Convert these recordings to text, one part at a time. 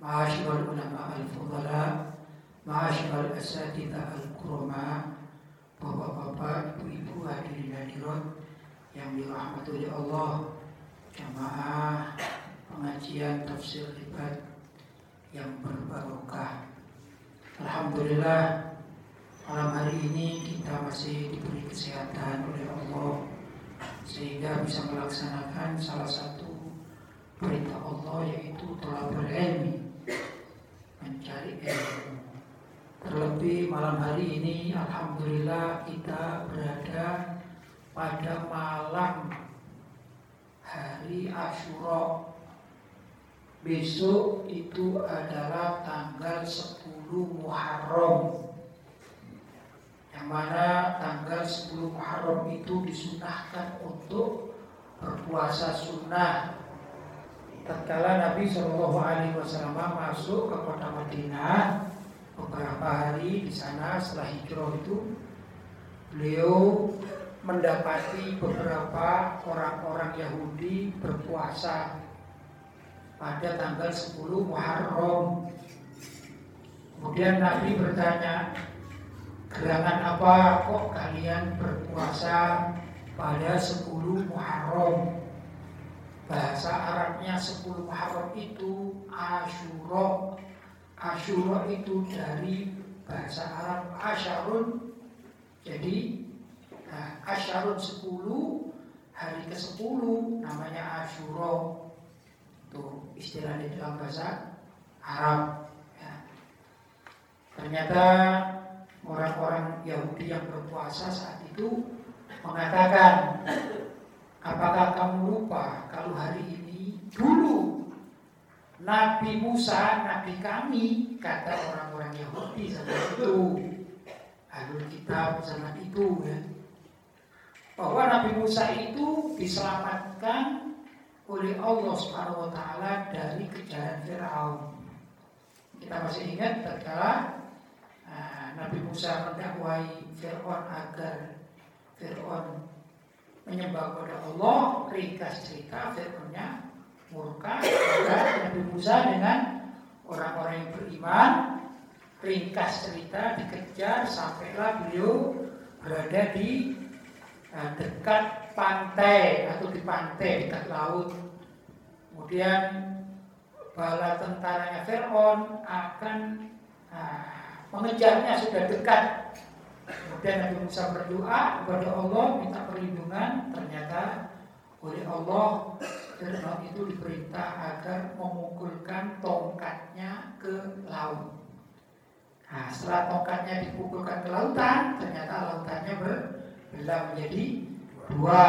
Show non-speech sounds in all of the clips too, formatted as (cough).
Ma'asyiral ulama al-fudhala Ma'asyiral asatidha al-kurama Bapak-bapak, ibu-ibu hadirin hadirat yang dirahmati oleh Allah Jamaah pengajian tafsir libat yang berbarokah. Alhamdulillah malam hari ini kita masih diberi kesehatan oleh Allah sehingga bisa melaksanakan salah satu perintah Allah yaitu telah berilmi mencari ilmu. Terlebih malam hari ini Alhamdulillah kita berada pada malam hari Ashura besok itu adalah tanggal 10 Muharram. Yang mana tanggal 10 Muharram itu disunahkan untuk berpuasa sunnah tatkala Nabi Shallallahu Alaihi Wasallam masuk ke kota Madinah beberapa hari di sana setelah hijrah itu beliau mendapati beberapa orang-orang Yahudi berpuasa pada tanggal 10 Muharram. Kemudian Nabi bertanya, gerangan apa kok kalian berpuasa pada 10 Muharram? Bahasa Arabnya 10 Muharram itu Ashura. Ashura itu dari bahasa Arab Asyarun. Jadi nah, Asyarun 10 hari ke-10 namanya Ashura. Itu istilahnya dalam bahasa Arab. Ya. Ternyata orang-orang Yahudi yang berpuasa saat itu mengatakan Apakah kamu lupa kalau hari ini dulu Nabi Musa, Nabi kami, kata orang-orang Yahudi zaman itu, Alul Kitab zaman itu ya, bahwa Nabi Musa itu diselamatkan oleh Allah Subhanahu Wa Taala dari kejaran Fir'aun. Kita masih ingat tatkala nah, Nabi Musa mendakwai Fir'aun agar Fir'aun menyembah kepada Allah, ringkas cerita Fir'aunnya murka kepada Nabi Musa dengan orang-orang yang beriman. Ringkas cerita dikejar sampailah beliau berada di uh, dekat pantai atau di pantai dekat laut. Kemudian bala tentaranya Fir'aun akan uh, mengejarnya sudah dekat Kemudian Nabi Musa berdoa kepada Allah minta perlindungan. Ternyata oleh Allah Fir'aun itu diperintah agar memukulkan tongkatnya ke laut. Nah, setelah tongkatnya dipukulkan ke lautan, ternyata lautannya berbelah menjadi dua.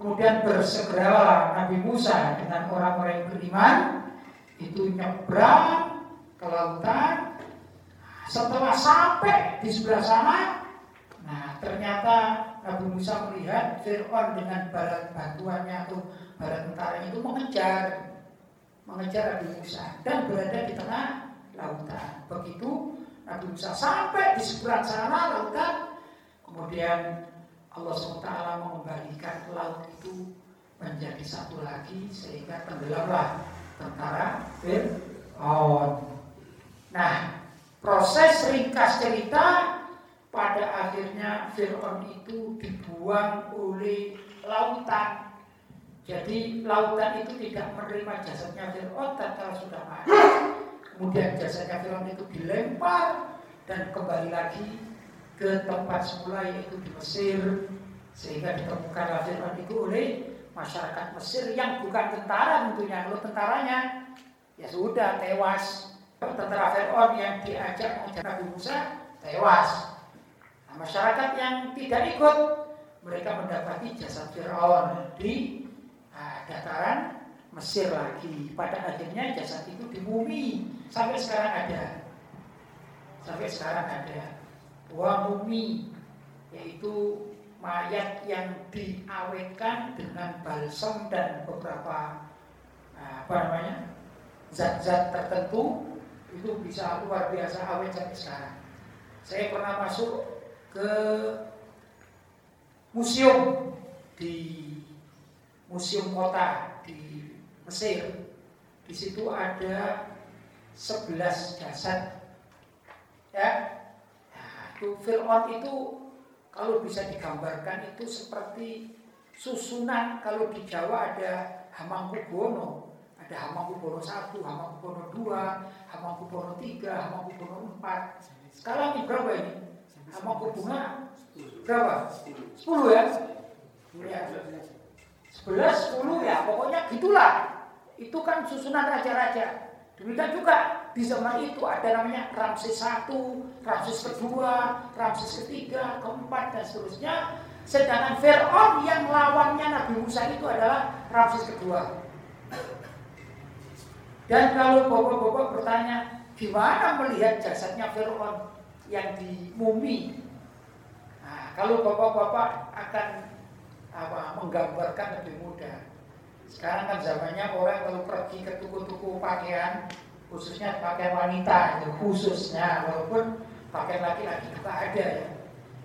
Kemudian bersegeralah Nabi Musa dengan orang-orang yang beriman itu nyebrang ke lautan setelah sampai di sebelah sana, ternyata Nabi Musa melihat Fir'aun dengan barat bantuannya atau barat tentaranya itu mengejar, mengejar Nabi Musa dan berada di tengah lautan. Begitu Nabi Musa sampai di seberang sana lautan, kemudian Allah SWT mengembalikan laut itu menjadi satu lagi sehingga tenggelamlah tentara Fir'aun. Nah, Proses ringkas cerita pada akhirnya Fir'aun itu dibuang oleh lautan. Jadi lautan itu tidak menerima jasadnya Fir'aun tatkala sudah mati. Kemudian jasadnya Fir'aun itu dilempar dan kembali lagi ke tempat semula yaitu di Mesir sehingga ditemukanlah Fir'aun itu oleh masyarakat Mesir yang bukan tentara tentunya kalau tentaranya ya sudah tewas tentara Fir'aun yang diajak mengejar Nabi Musa tewas. Nah, masyarakat yang tidak ikut mereka mendapati jasad Fir'aun di nah, dataran Mesir lagi. Pada akhirnya jasad itu dimumi sampai sekarang ada. sampai sekarang ada. Wa mumi yaitu mayat yang diawetkan dengan balsam dan beberapa apa namanya zat-zat tertentu itu bisa luar biasa awet sampai sekarang. Saya pernah masuk ke museum di museum kota di Mesir. Di situ ada 11 jasad. Ya. Nah, itu Fir'aun itu kalau bisa digambarkan itu seperti susunan kalau di Jawa ada Hamangkubono, ada Hamangkubono 1, Hamangkubono 2, Hamangkubono 3, Hamangkubono 4. Sekarang ini berapa ini? Hamangkubono berapa? 10 ya? Ya. 11, 10 ya, pokoknya gitulah. Itu kan susunan raja-raja. Demikian juga di zaman itu ada namanya Ramses satu, Ramses kedua, Ramses ketiga, keempat dan seterusnya. Sedangkan Fir'aun yang lawannya Nabi Musa itu adalah Ramses kedua. Dan kalau bapak-bapak bertanya, gimana melihat jasadnya Fir'aun yang di mumi? Nah, kalau bapak-bapak akan apa menggambarkan lebih mudah. Sekarang kan zamannya orang kalau pergi ke tuku-tuku pakaian, khususnya pakaian wanita, ya, khususnya walaupun pakaian laki-laki juga ada ya.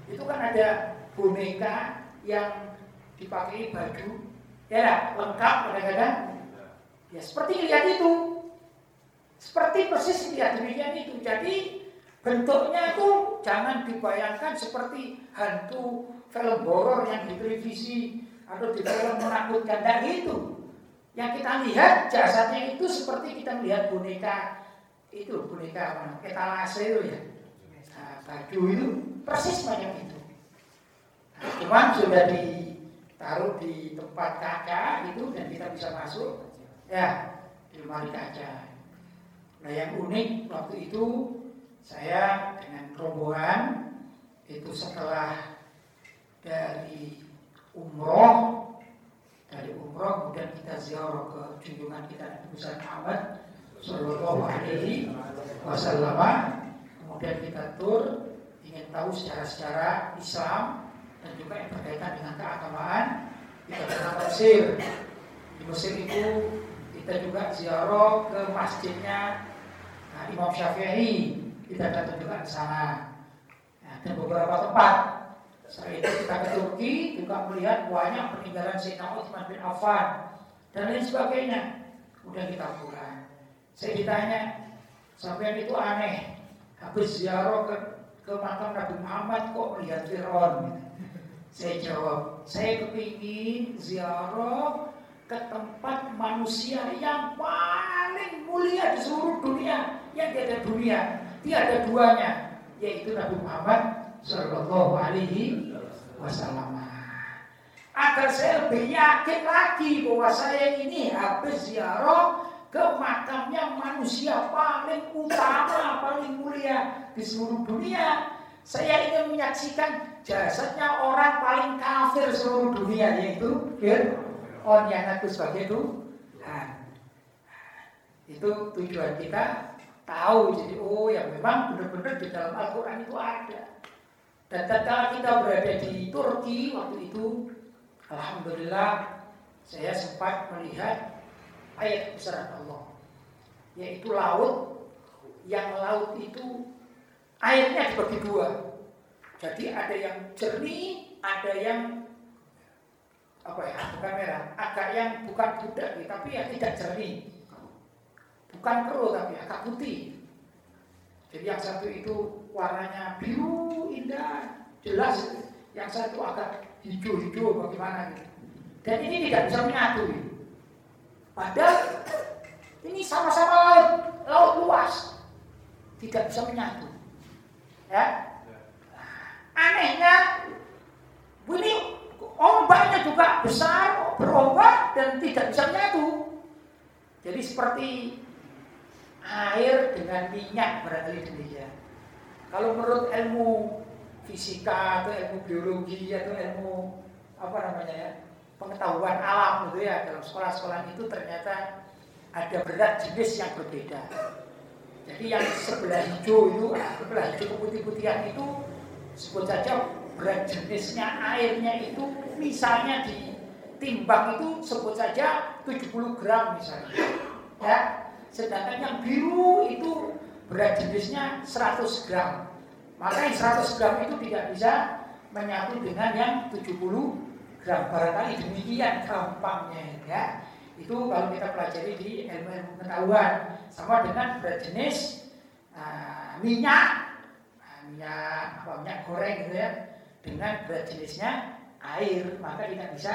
Itu kan ada boneka yang dipakai baju, ya lengkap kadang-kadang. Ya seperti lihat itu, seperti persis lihat demikian itu. Jadi bentuknya itu jangan dibayangkan seperti hantu film horor yang di televisi atau di film menakutkan dan itu. Yang kita lihat jasadnya itu seperti kita melihat boneka itu boneka apa? Etalase itu ya. Nah, baju itu persis banyak itu. Nah, cuman sudah ditaruh di tempat kaca itu dan kita bisa masuk ya di lemari kaca. Nah yang unik waktu itu saya dengan rombongan itu setelah dari umroh dari umroh kemudian kita ziarah ke junjungan kita Nabi Muhammad Sallallahu Alaihi Wasallam. Kemudian kita tur ingin tahu secara-secara Islam dan juga yang berkaitan dengan keagamaan kita ke Mesir di Mesir itu kita juga ziarah ke masjidnya nah, Imam Syafi'i kita datang juga ke sana nah, dan beberapa tempat setelah itu kita ke Turki juga melihat banyak peninggalan Sayyidina Utsman bin Affan dan lain sebagainya. Kemudian kita pulang. Saya ditanya, sampai itu aneh. Habis ziarah ke, ke makam Nabi Muhammad kok melihat Fir'aun? Saya jawab, saya kepingin ziarah ke tempat manusia yang paling mulia di seluruh dunia yang tiada dunia, tiada duanya, yaitu Nabi Muhammad Sallallahu Alaihi Wasallam. Agar saya lebih yakin lagi bahwa saya ini habis ziarah ke makamnya manusia paling utama, paling mulia di seluruh dunia. Saya ingin menyaksikan jasadnya orang paling kafir seluruh dunia yaitu Fir'aun yang aku sebagai Tuhan. Itu tujuan kita tahu jadi oh ya memang benar-benar di dalam Al-Quran itu ada. Dan tatkala kita berada di Turki waktu itu, alhamdulillah saya sempat melihat ayat besar Allah, yaitu laut. Yang laut itu airnya dibagi dua. Jadi ada yang jernih, ada yang apa ya, bukan merah, agak yang bukan budak, tapi yang tidak jernih. Bukan keruh tapi agak putih. Jadi yang satu itu warnanya biru indah, jelas. Yang satu agak hijau-hijau bagaimana gitu. Dan ini tidak bisa menyatu. Gitu. Padahal ini sama-sama laut, laut luas. Tidak bisa menyatu. Ya. Anehnya ini ombaknya juga besar, berombak dan tidak bisa menyatu. Jadi seperti air dengan minyak berarti demikian. Kalau menurut ilmu fisika atau ilmu biologi atau ilmu apa namanya ya pengetahuan alam gitu ya dalam sekolah-sekolah itu ternyata ada berat jenis yang berbeda. Jadi yang sebelah hijau itu, sebelah hijau putih-putihan itu sebut saja berat jenisnya airnya itu misalnya ditimbang itu sebut saja 70 gram misalnya. Ya. Sedangkan yang biru itu berat jenisnya 100 gram. Maka yang 100 gram itu tidak bisa menyatu dengan yang 70 gram. Barangkali demikian gampangnya ya. Itu kalau kita pelajari di ilmu-ilmu pengetahuan sama dengan berat jenis uh, minyak, uh, minyak apa minyak goreng gitu ya, dengan berat jenisnya air, maka tidak bisa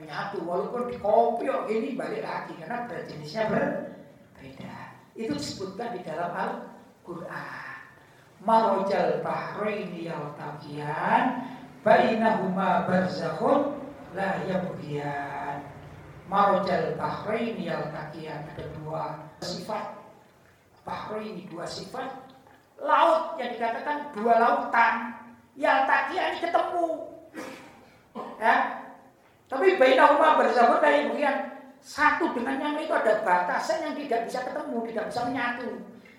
menyatu. Walaupun di kopi ini balik lagi karena berat jenisnya berbeda. Itu disebutkan di dalam Al-Quran. Marojal bahraini yaltaqiyan bainahuma barzakhun la yabghiyan. Marojal bahraini yaltaqiyan ada dua sifat ini dua sifat laut yang dikatakan dua lautan yang takian ketemu ya tapi bainahuma bersama dari bagian satu dengan yang itu ada batasan yang tidak bisa ketemu tidak bisa menyatu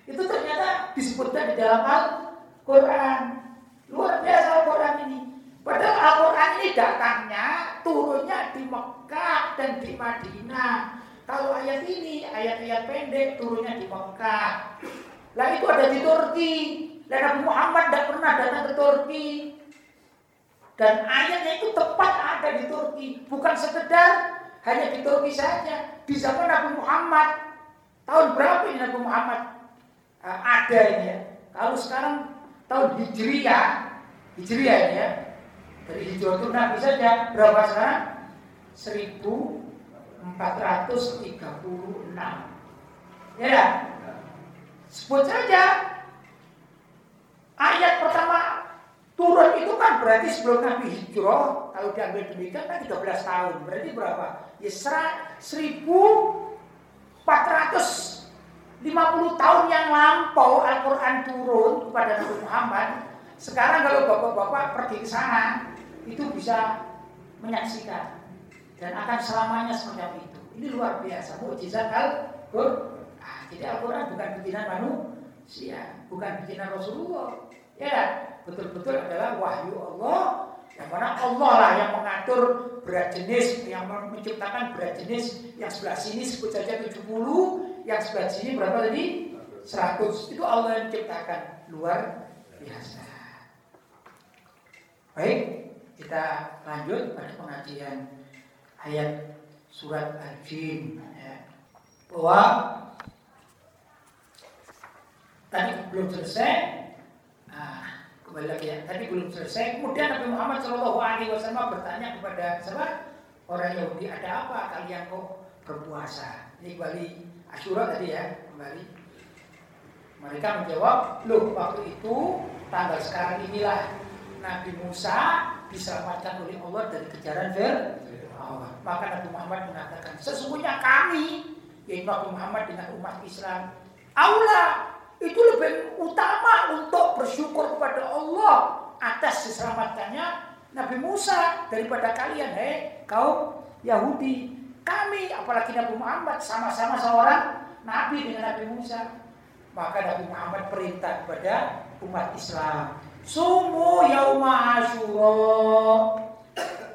itu ternyata disebutkan di dalam Al-Quran luar biasa Al-Quran ini padahal Al-Quran ini datangnya turunnya di Mekah dan di Madinah kalau ayat ini, ayat-ayat pendek turunnya di Mekah. Lah itu ada di Turki. Dan Nabi Muhammad tidak pernah datang ke Turki. Dan ayatnya itu tepat ada di Turki. Bukan sekedar hanya di Turki saja. Di zaman Nabi Muhammad. Tahun berapa ini Nabi Muhammad? Uh, ada ini ya. Kalau sekarang tahun Hijriah. Hijriah ini ya. Dari Hijriah Nabi saja. Berapa sekarang? Seribu 436. Ya, sebut saja ayat pertama turun itu kan berarti sebelum Nabi hijrah kalau diambil demikian kan 13 tahun berarti berapa? Ya 1450 tahun yang lampau Al-Quran turun kepada Nabi Muhammad sekarang kalau bapak-bapak pergi ke sana itu bisa menyaksikan dan akan selamanya semacam itu. Ini luar biasa, mukjizat Al-Qur'an. Ah, jadi Al-Quran bukan bikinan manusia, bukan bikinan Rasulullah. Ya, betul-betul adalah wahyu Allah yang mana Allah lah yang mengatur berat jenis, yang menciptakan berat jenis yang sebelah sini sebut saja 70, yang sebelah sini berapa tadi? 100. Itu Allah yang menciptakan. Luar biasa. Baik, kita lanjut pada pengajian ayat surat Al-Jin ya. bahwa tadi belum selesai ya. Tadi belum selesai. Kemudian Nabi Muhammad Shallallahu Alaihi Wasallam bertanya kepada siapa? Orang Yahudi ada apa kalian kok berpuasa? Ini kembali Asyura tadi ya kembali. Mereka menjawab loh waktu itu tanggal sekarang inilah Nabi Musa diselamatkan oleh Allah dari kejaran Fir maka Nabi Muhammad mengatakan, sesungguhnya kami, yaitu Nabi Muhammad dengan umat Islam, Allah itu lebih utama untuk bersyukur kepada Allah atas diselamatkannya Nabi Musa daripada kalian, hei kaum Yahudi. Kami, apalagi Nabi Muhammad, sama-sama seorang Nabi dengan Nabi Musa. Maka Nabi Muhammad perintah kepada umat Islam. Sumu yauma asyura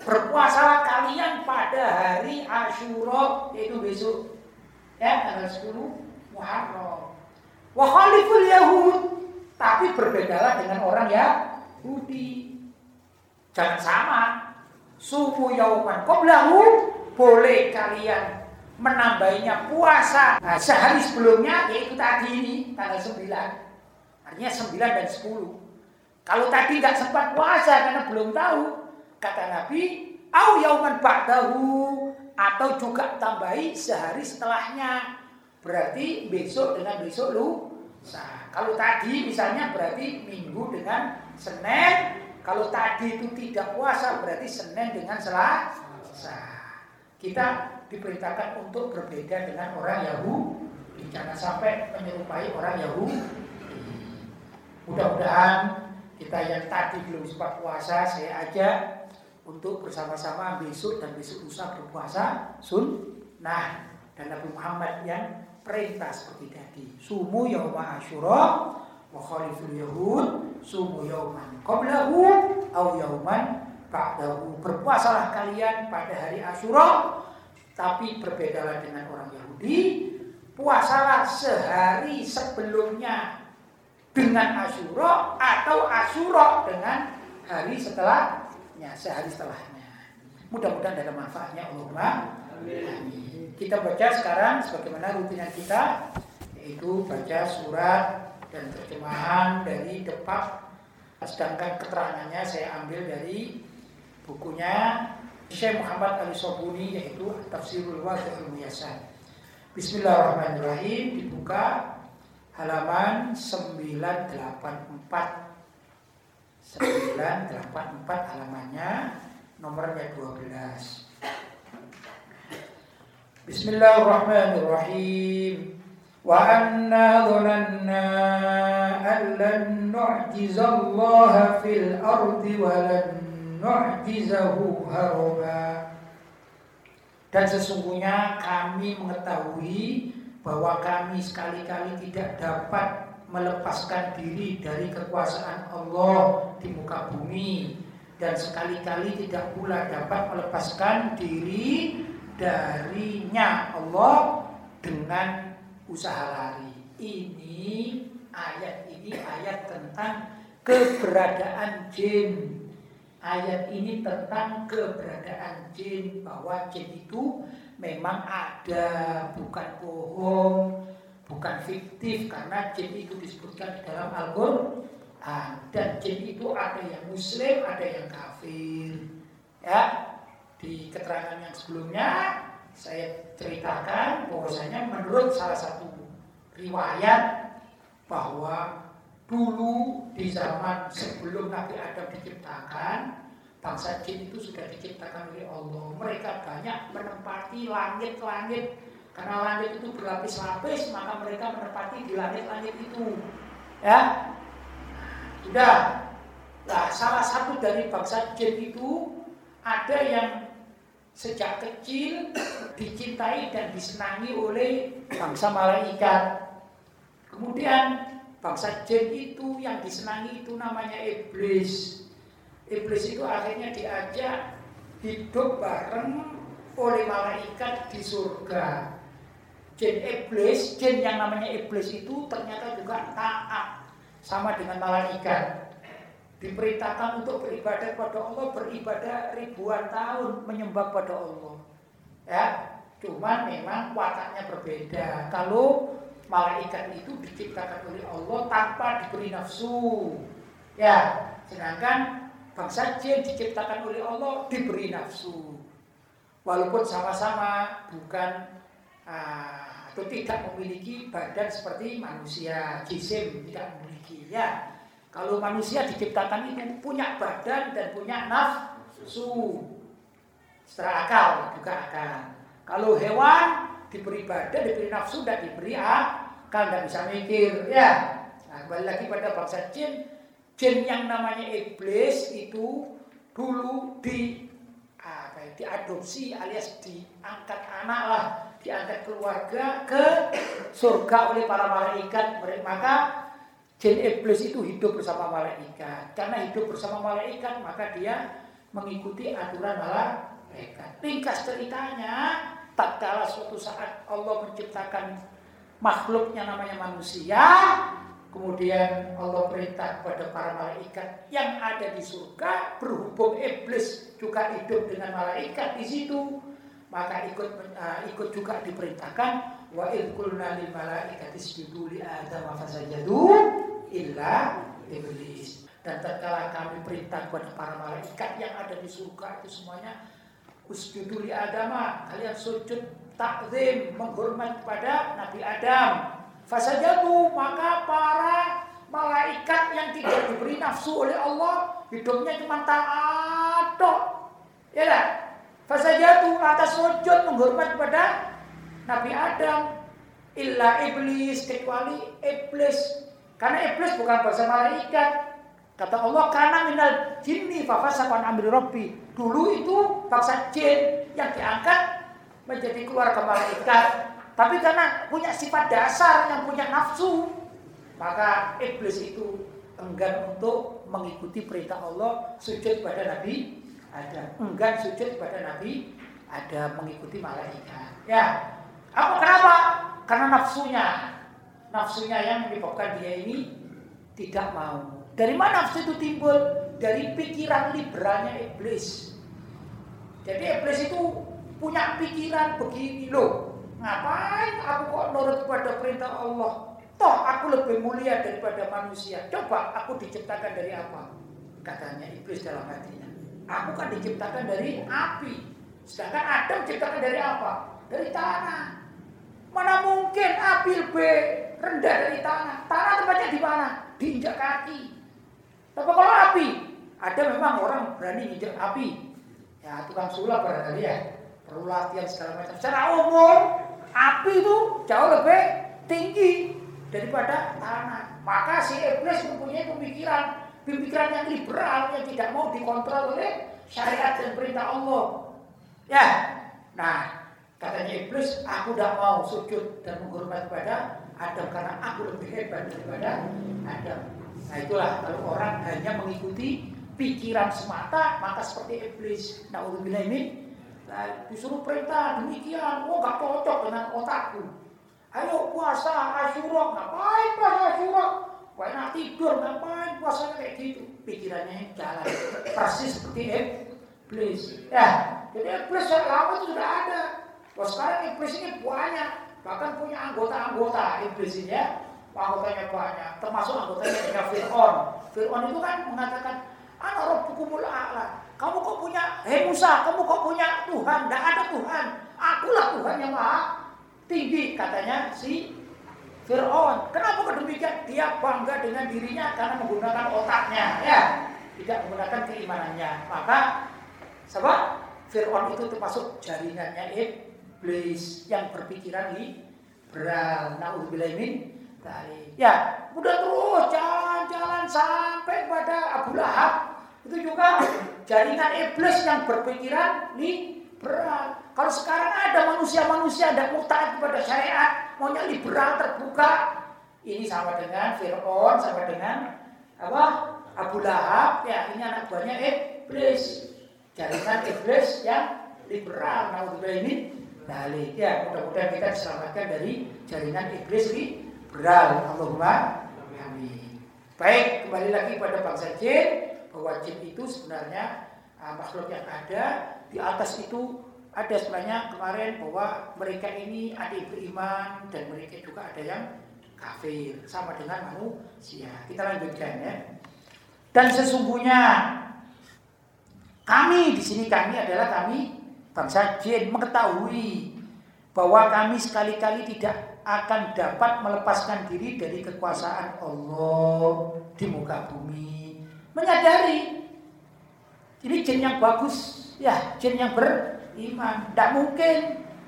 berpuasalah kalian pada hari Ashura yaitu besok ya tanggal 10 Muharram. Wa khaliful Yahud tapi berbedalah dengan orang Yahudi. Jangan sama. Sumu yauman qablahu boleh kalian menambahinya puasa nah, sehari sebelumnya yaitu tadi ini tanggal 9 artinya 9 dan 10 kalau tadi nggak sempat puasa karena belum tahu Kata Nabi, au yauman ba'dahu atau juga tambahi sehari setelahnya. Berarti besok dengan besok lu Nah, kalau tadi misalnya berarti minggu dengan Senin, kalau tadi itu tidak puasa berarti Senin dengan Selasa. Kita diperintahkan untuk berbeda dengan orang Yahudi. Jangan sampai menyerupai orang Yahudi. Mudah-mudahan kita yang tadi belum sempat puasa, saya ajak untuk bersama-sama besok dan besok lusa berpuasa sunnah dan Nabi Muhammad yang perintah seperti tadi. Sumu yauma asyura wa yahud sumu yauman qablahu au yauman ba'dahu. Berpuasalah kalian pada hari Asyura tapi berbedalah dengan orang Yahudi. Puasalah sehari sebelumnya dengan Asyura atau Asyura dengan hari setelahnya, sehari setelahnya. Mudah-mudahan ada manfaatnya Allahumma Amin. Kita baca sekarang sebagaimana rutinan kita yaitu baca surat dan terjemahan dari depak. Sedangkan keterangannya saya ambil dari bukunya Syekh Muhammad Ali Sobuni yaitu Tafsirul Wadhul Muyasan. Bismillahirrahmanirrahim dibuka halaman 984 984 halamannya nomornya 12 Bismillahirrahmanirrahim. Wa anna dhananna an lan nu'jizallaha fil ardi wa lan nu'jizahu haraba. Dan sesungguhnya kami mengetahui bahwa kami sekali-kali tidak dapat melepaskan diri dari kekuasaan Allah di muka bumi dan sekali-kali tidak pula dapat melepaskan diri darinya Allah dengan usaha lari. Ini ayat ini ayat tentang keberadaan jin. Ayat ini tentang keberadaan jin bahwa jin itu memang ada, bukan bohong, bukan fiktif karena jin itu disebutkan di dalam Al-Qur'an dan jin itu ada yang muslim, ada yang kafir. Ya, di keterangan yang sebelumnya saya ceritakan bahwasanya menurut salah satu riwayat bahwa dulu di zaman sebelum Nabi Adam diciptakan bangsa jin itu sudah diciptakan oleh Allah. Mereka banyak menempati langit-langit karena langit itu berlapis-lapis maka mereka menempati di langit-langit itu. Ya. Sudah. Nah, salah satu dari bangsa jin itu ada yang sejak kecil dicintai dan disenangi oleh bangsa malaikat. Kemudian bangsa jin itu yang disenangi itu namanya iblis. Iblis itu akhirnya diajak hidup bareng oleh malaikat di surga. Jin iblis, jin yang namanya iblis itu ternyata juga taat sama dengan malaikat diperintahkan untuk beribadah kepada Allah beribadah ribuan tahun menyembah pada Allah. Ya cuman memang wataknya berbeda. Kalau malaikat itu diciptakan oleh Allah tanpa diberi nafsu. Ya sedangkan bangsa jin diciptakan oleh Allah diberi nafsu. Walaupun sama-sama bukan uh, atau tidak memiliki badan seperti manusia jisim tidak memiliki ya kalau manusia diciptakan itu punya badan dan punya nafsu. Secara akal juga akan. Kalau hewan diberi badan, diberi nafsu, dan diberi akal, tidak bisa mikir. Ya, nah, kembali lagi pada bangsa jin. Jin yang namanya iblis itu dulu di apa ya, diadopsi alias diangkat anak lah, diangkat keluarga ke surga oleh para malaikat. Maka Jin iblis itu hidup bersama malaikat. Karena hidup bersama malaikat, maka dia mengikuti aturan malaikat. Ringkas ceritanya, tak kalah suatu saat Allah menciptakan makhluknya namanya manusia, kemudian Allah perintah kepada para malaikat yang ada di surga, berhubung iblis juga hidup dengan malaikat di situ, maka ikut uh, ikut juga diperintahkan wa in qulna lil malaikati isjudu li adam fasajadu illa iblis. Dan tatkala kami perintah kepada para malaikat yang ada di surga itu semuanya usjudu li adama, kalian sujud takzim menghormat kepada Nabi Adam. Fasajadu maka para malaikat yang tidak diberi nafsu oleh Allah hidupnya cuma taat Ya lah. Fasajadu atas sujud menghormat kepada Nabi Adam illa iblis kecuali iblis karena iblis bukan bahasa malaikat. Kata Allah, karena minal jinni fafasakon amri rabbi. Dulu itu bangsa jin yang diangkat menjadi keluarga malaikat. Tapi karena punya sifat dasar yang punya nafsu, maka iblis itu enggan untuk mengikuti perintah Allah sujud pada Nabi Adam. Enggan sujud pada Nabi Adam mengikuti malaikat. Ya. Apa kenapa? Karena nafsunya. Nafsunya yang menyebabkan dia ini tidak mau. Dari mana nafsu itu timbul? Dari pikiran liberalnya iblis. Jadi iblis itu punya pikiran begini loh. Ngapain aku kok nurut pada perintah Allah? Toh aku lebih mulia daripada manusia. Coba aku diciptakan dari apa? Katanya iblis dalam hatinya. Aku kan diciptakan dari api. Sedangkan Adam diciptakan dari apa? Dari tanah. Mana mungkin api lebih rendah dari tanah? Tanah tempatnya di mana? Diinjak kaki. Tapi kalau api, ada memang orang berani injak api. Ya tukang sulap barangkali ya. Perlu latihan segala macam. Secara umum, api itu jauh lebih tinggi daripada tanah. Maka si iblis mempunyai pemikiran, pemikiran yang liberal yang tidak mau dikontrol oleh syariat dan perintah Allah. Ya, nah katanya iblis, aku tidak mau sujud dan menghormat kepada Adam karena aku lebih hebat daripada Adam. Nah itulah kalau orang hanya mengikuti pikiran semata maka seperti iblis. Nah, ini nah, disuruh perintah demikian, oh gak cocok dengan otakku. Ayo puasa Asyura, ngapain puasa Asyura? Enak tidur, ngapain puasa kayak gitu? Pikirannya jalan persis seperti iblis. Ya, jadi iblis lama itu sudah ada. Wah sekarang iblis ini banyak, bahkan punya anggota-anggota iblis ini ya. Anggotanya banyak, termasuk anggotanya Fir'aun. Fir'aun itu kan mengatakan, Anak rabbukumul a'la. Kamu kok punya, hei Musa, kamu kok punya Tuhan? Tidak ada Tuhan. Akulah Tuhan yang maha tinggi, katanya si Fir'aun. Kenapa kok demikian? Dia bangga dengan dirinya karena menggunakan otaknya. Ya, tidak menggunakan keimanannya. Maka, sebab Fir'aun itu termasuk jaringannya iblis yang berpikiran liberal. Na'udzubillahimin Ya, udah terus jalan-jalan sampai pada Abu Lahab itu juga jaringan iblis yang berpikiran liberal. Kalau sekarang ada manusia-manusia yang mau kepada syariat, maunya liberal terbuka. Ini sama dengan Fir'aun, sama dengan apa? Abu Lahab, ya ini anak buahnya iblis. Jaringan iblis yang liberal. Nah, ini balik. Ya, mudah-mudahan kita diselamatkan dari jaringan iblis liberal. Allahumma amin. Baik, kembali lagi pada bangsa jin bahwa jin itu sebenarnya uh, makhluk yang ada di atas itu ada sebenarnya kemarin bahwa mereka ini ada yang beriman dan mereka juga ada yang kafir sama dengan manusia. Kita lanjutkan ya. Dan sesungguhnya kami di sini kami adalah kami bangsa jin mengetahui bahwa kami sekali-kali tidak akan dapat melepaskan diri dari kekuasaan Allah di muka bumi menyadari ini jin yang bagus, ya jin yang beriman. Tidak mungkin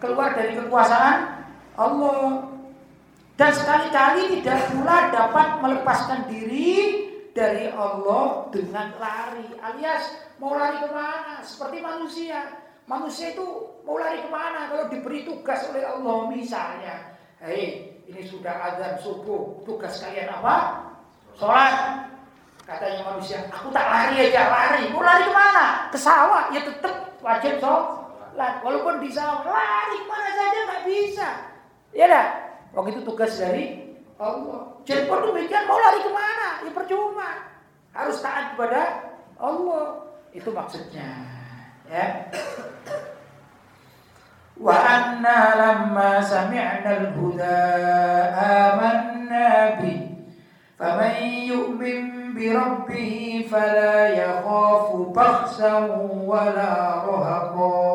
keluar dari kekuasaan Allah. Dan sekali-kali tidak pula dapat melepaskan diri dari Allah dengan lari. Alias mau lari ke mana? Seperti manusia. Manusia itu mau lari ke mana kalau diberi tugas oleh Allah misalnya. Hei, ini sudah azan subuh. Tugas kalian apa? Sholat. Katanya manusia, aku tak lari aja, lari. Mau lari ke mana? Ke sawah, ya tetap wajib sholat. Walaupun di sawah, lari ke mana saja nggak bisa. Ya dah, waktu itu tugas dari Allah. Jadi pun demikian, mau lari ke mana? Ya percuma. Harus taat kepada Allah. Itu maksudnya. Ya. Wa anna lamma sami'na al-huda amanna bi. Faman yu'min بربه فلا يخاف بخسا ولا رهقا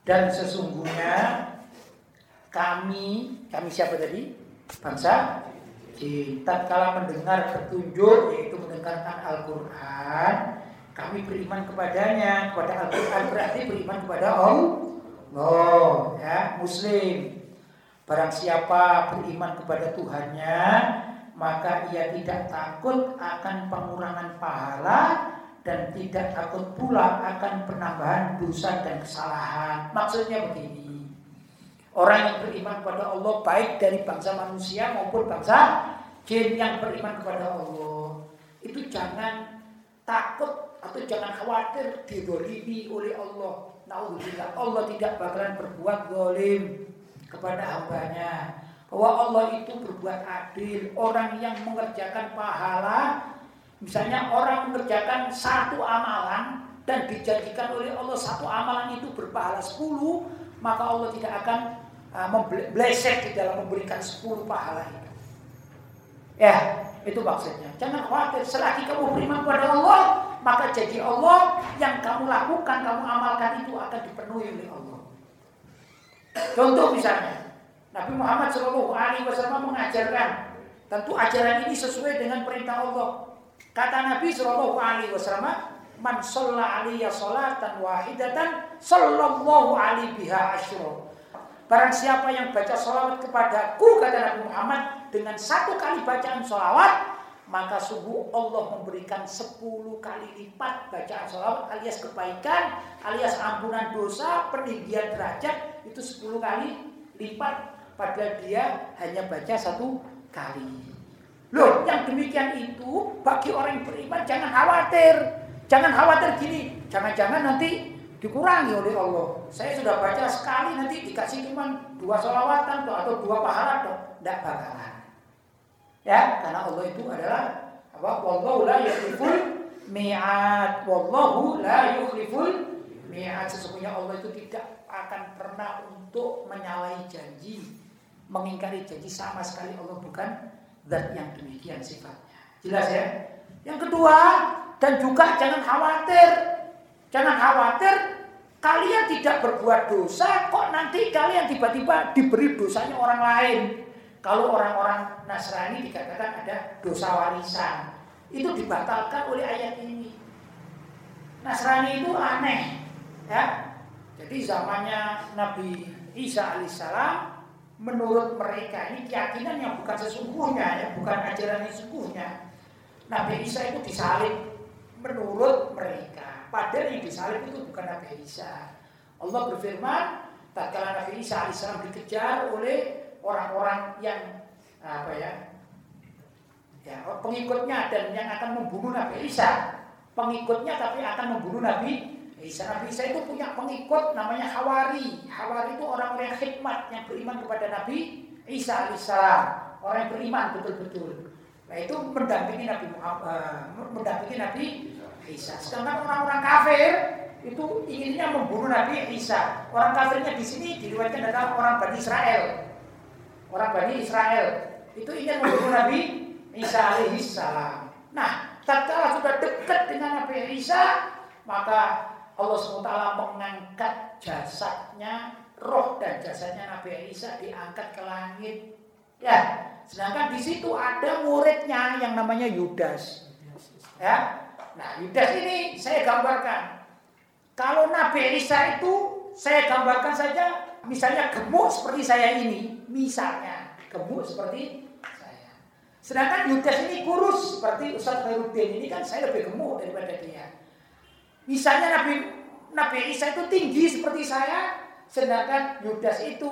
dan sesungguhnya kami kami siapa tadi bangsa jin tatkala mendengar petunjuk yaitu mendengarkan Al-Qur'an kami beriman kepadanya kepada Al-Qur'an berarti beriman kepada Allah ya muslim Barang siapa beriman kepada Tuhannya, maka ia tidak takut akan pengurangan pahala dan tidak takut pula akan penambahan dosa dan kesalahan. Maksudnya begini. Orang yang beriman kepada Allah baik dari bangsa manusia maupun bangsa jin yang beriman kepada Allah itu jangan takut atau jangan khawatir didolimi oleh Allah. Naudzubillah Allah tidak bakalan berbuat zalim kepada hambanya. Bahwa Allah itu berbuat adil. Orang yang mengerjakan pahala, misalnya orang mengerjakan satu amalan dan dijanjikan oleh Allah satu amalan itu berpahala sepuluh, maka Allah tidak akan uh, di dalam memberikan sepuluh pahala itu. Ya, itu maksudnya. Jangan khawatir, selagi kamu beriman kepada Allah, maka janji Allah yang kamu lakukan, kamu amalkan itu akan dipenuhi oleh Allah. Contoh misalnya, Nabi Muhammad Shallallahu Alaihi Wasallam mengajarkan, tentu ajaran ini sesuai dengan perintah Allah. Kata Nabi Shallallahu Alaihi Wasallam, man sholla alaiya sholatan wahidatan sallallahu alaihi biha asyro. Barang siapa yang baca sholawat kepadaku kata Nabi Muhammad dengan satu kali bacaan sholawat maka sungguh Allah memberikan sepuluh kali lipat bacaan sholawat alias kebaikan alias ampunan dosa peninggian derajat itu sepuluh kali lipat pada dia hanya baca satu kali. Loh, yang demikian itu bagi orang yang beriman jangan khawatir. Jangan khawatir gini, jangan-jangan nanti dikurangi oleh Allah. Saya sudah baca sekali nanti dikasih cuma dua sholawatan atau dua pahala tidak bakalan. Ya, karena Allah itu adalah apa? Wallahu la yukhliful mi'ad. Wallahu la yukhliful mi'ad. Sesungguhnya Allah itu tidak akan pernah untuk menyalahi janji, mengingkari janji sama sekali Allah bukan zat yang demikian sifatnya. Jelas ya? Yang kedua, dan juga jangan khawatir. Jangan khawatir Kalian tidak berbuat dosa, kok nanti kalian tiba-tiba diberi dosanya orang lain. Kalau orang-orang Nasrani dikatakan ada dosa warisan, itu dibatalkan oleh ayat ini. Nasrani itu aneh, ya. Jadi zamannya Nabi Isa alaihissalam, menurut mereka ini keyakinan yang bukan sesungguhnya, ya, bukan ajaran yang sesungguhnya. Nabi Isa itu disalib menurut mereka. Padahal yang disalib itu bukan Nabi Isa. Allah berfirman, tatkala Nabi Isa alaihissalam dikejar oleh orang-orang yang apa ya, ya pengikutnya dan yang akan membunuh Nabi Isa. Pengikutnya tapi akan membunuh Nabi Isa. Nabi Isa itu punya pengikut namanya Hawari. Hawari itu orang-orang yang khidmat yang beriman kepada Nabi Isa alaihissalam. Orang yang beriman betul-betul. Nah itu mendampingi Nabi Muhammad, uh, mendampingi Nabi Isa. Sedangkan orang-orang kafir itu inginnya membunuh Nabi Isa. Orang kafirnya di sini diriwayatkan adalah orang Bani Israel. Orang Bani Israel itu ingin membunuh Nabi Isa alaihissalam. Nah, tatkala sudah dekat dengan Nabi Isa, maka Allah SWT mengangkat jasadnya, roh dan jasadnya Nabi Isa diangkat ke langit. Ya, sedangkan di situ ada muridnya yang namanya Yudas. Ya, Nah, Yudas ini saya gambarkan. Kalau Nabi Isa itu saya gambarkan saja misalnya gemuk seperti saya ini, misalnya gemuk seperti saya. Sedangkan Yudas ini kurus seperti Ustaz Khairuddin ini kan saya lebih gemuk daripada dia. Misalnya Nabi Nabi Isa itu tinggi seperti saya, sedangkan Yudas itu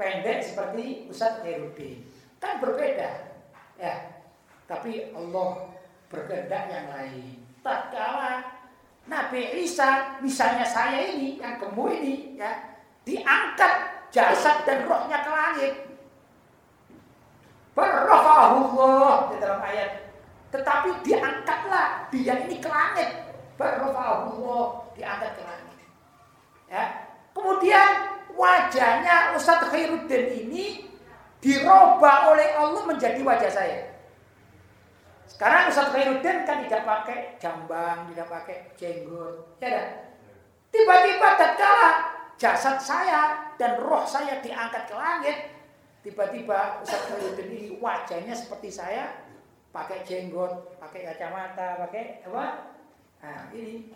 pendek seperti Ustaz Khairuddin. Kan berbeda. Ya. Tapi Allah berkehendak yang lain tatkala Nabi Isa, misalnya saya ini yang gemuk ini ya, diangkat jasad dan rohnya ke langit. Berrafahullah di dalam ayat. Tetapi diangkatlah dia ini ke langit. Berrafahullah diangkat ke langit. Ya. Kemudian wajahnya Ustadz Khairuddin ini dirubah oleh Allah menjadi wajah saya. Sekarang Ustaz Khairuddin kan tidak pakai jambang, tidak pakai jenggot, ya kan? Tiba-tiba tatkala jasad saya dan roh saya diangkat ke langit, tiba-tiba Ustaz Khairuddin ini wajahnya seperti saya, pakai jenggot, pakai kacamata, pakai apa? Nah, ini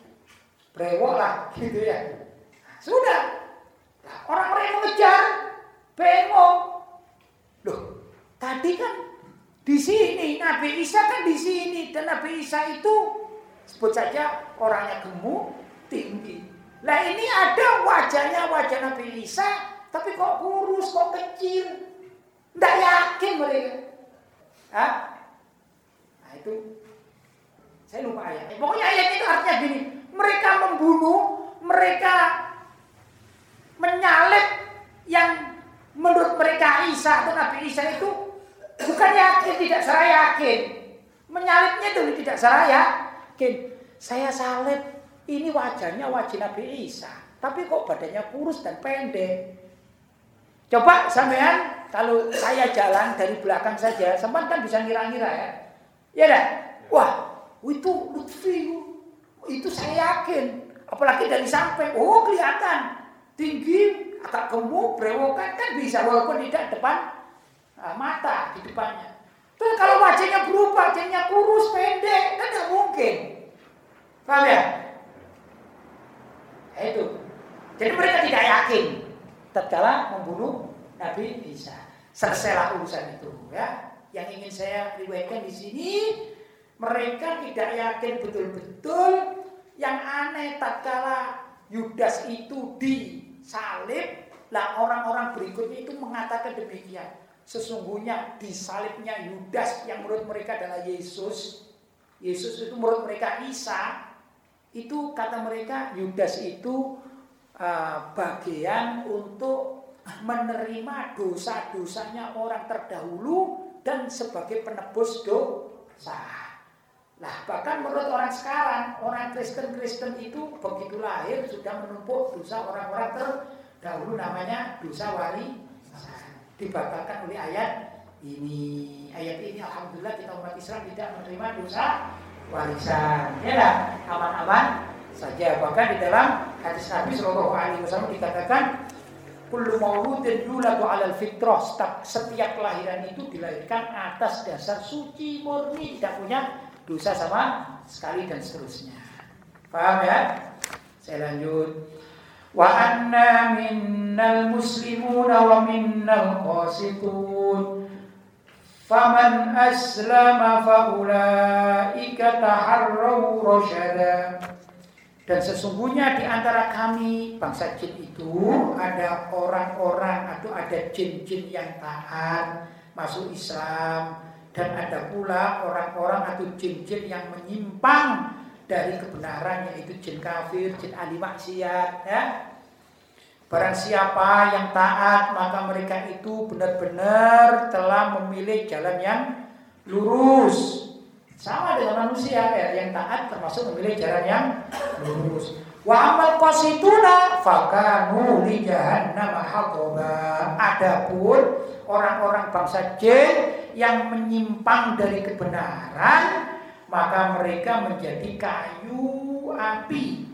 brewok lah gitu ya. Sudah. Nah, orang-orang yang mengejar bengong. Loh, tadi kan di sini Nabi Isa kan di sini dan Nabi Isa itu Sebut saja orangnya gemuk, tinggi. Nah ini ada wajahnya wajah Nabi Isa, tapi kok kurus, kok kecil. Tidak yakin mereka. Hah? Nah itu saya lupa ayat. Pokoknya ayat itu artinya gini, mereka membunuh, mereka menyalip yang menurut mereka Isa atau Nabi Isa itu bukan yakin, tidak saya yakin. Menyalipnya dulu tidak saya yakin. Saya salib, ini wajahnya wajah Nabi Isa. Tapi kok badannya kurus dan pendek. Coba sampean kalau saya jalan dari belakang saja, sampean kan bisa ngira-ngira ya. Ya dah. Wah, itu Lutfi. Itu saya yakin. Apalagi dari samping. Oh, kelihatan. Tinggi, agak gemuk, brewokan kan bisa walaupun tidak depan uh, mata di depannya. Terus kalau wajahnya berubah, wajahnya kurus, pendek, kan nggak mungkin. Paham ya? Nah, itu. Jadi mereka tidak yakin tatkala membunuh Nabi Isa. Selesailah urusan itu ya. Yang ingin saya riwayatkan di sini mereka tidak yakin betul-betul yang aneh tatkala Yudas itu disalib lah orang-orang berikutnya itu mengatakan demikian. Sesungguhnya disalibnya Yudas yang menurut mereka adalah Yesus. Yesus itu menurut mereka Isa. Itu kata mereka Yudas itu uh, bagian untuk menerima dosa-dosanya orang terdahulu dan sebagai penebus dosa. Nah, bahkan menurut orang sekarang, orang Kristen-Kristen itu begitu lahir sudah menumpuk dosa orang-orang terdahulu dahulu namanya dosa wali dibatalkan oleh ayat ini ayat ini alhamdulillah kita umat Islam tidak menerima dosa warisan. Ya lah aman-aman saja. Bahkan di dalam hadis Nabi Shallallahu Alaihi Wasallam dikatakan kullu mauludin yuladu alal fitrah. Setiap kelahiran itu dilahirkan atas dasar suci murni tidak punya dosa sama sekali dan seterusnya. Paham ya? Saya lanjut. Wa anna minnal muslimuna wa minnal qasitun faman aslama faulaika taharraw rasyada dan sesungguhnya di antara kami bangsa jin itu ada orang-orang atau ada jin-jin yang taat masuk Islam dan ada pula orang-orang atau jin-jin yang menyimpang dari kebenaran yaitu jin kafir, jin ahli maksiat ya. Barang siapa yang taat maka mereka itu benar-benar telah memilih jalan yang lurus. Sama dengan manusia ya, yang taat termasuk memilih jalan yang lurus. Wa amal qasituna fakanu li jahannam. Adapun orang-orang bangsa jin yang menyimpang dari kebenaran maka mereka menjadi kayu api